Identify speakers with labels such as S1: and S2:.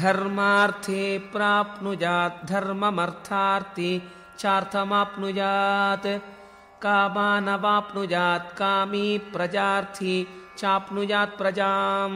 S1: धर्मार्थे प्राप्नुयात् धर्ममर्थार्थी चार्थमाप्नुयात् कामानवाप्नुयात् कामी प्रजार्थी चाप्नुयात् प्रजाम्।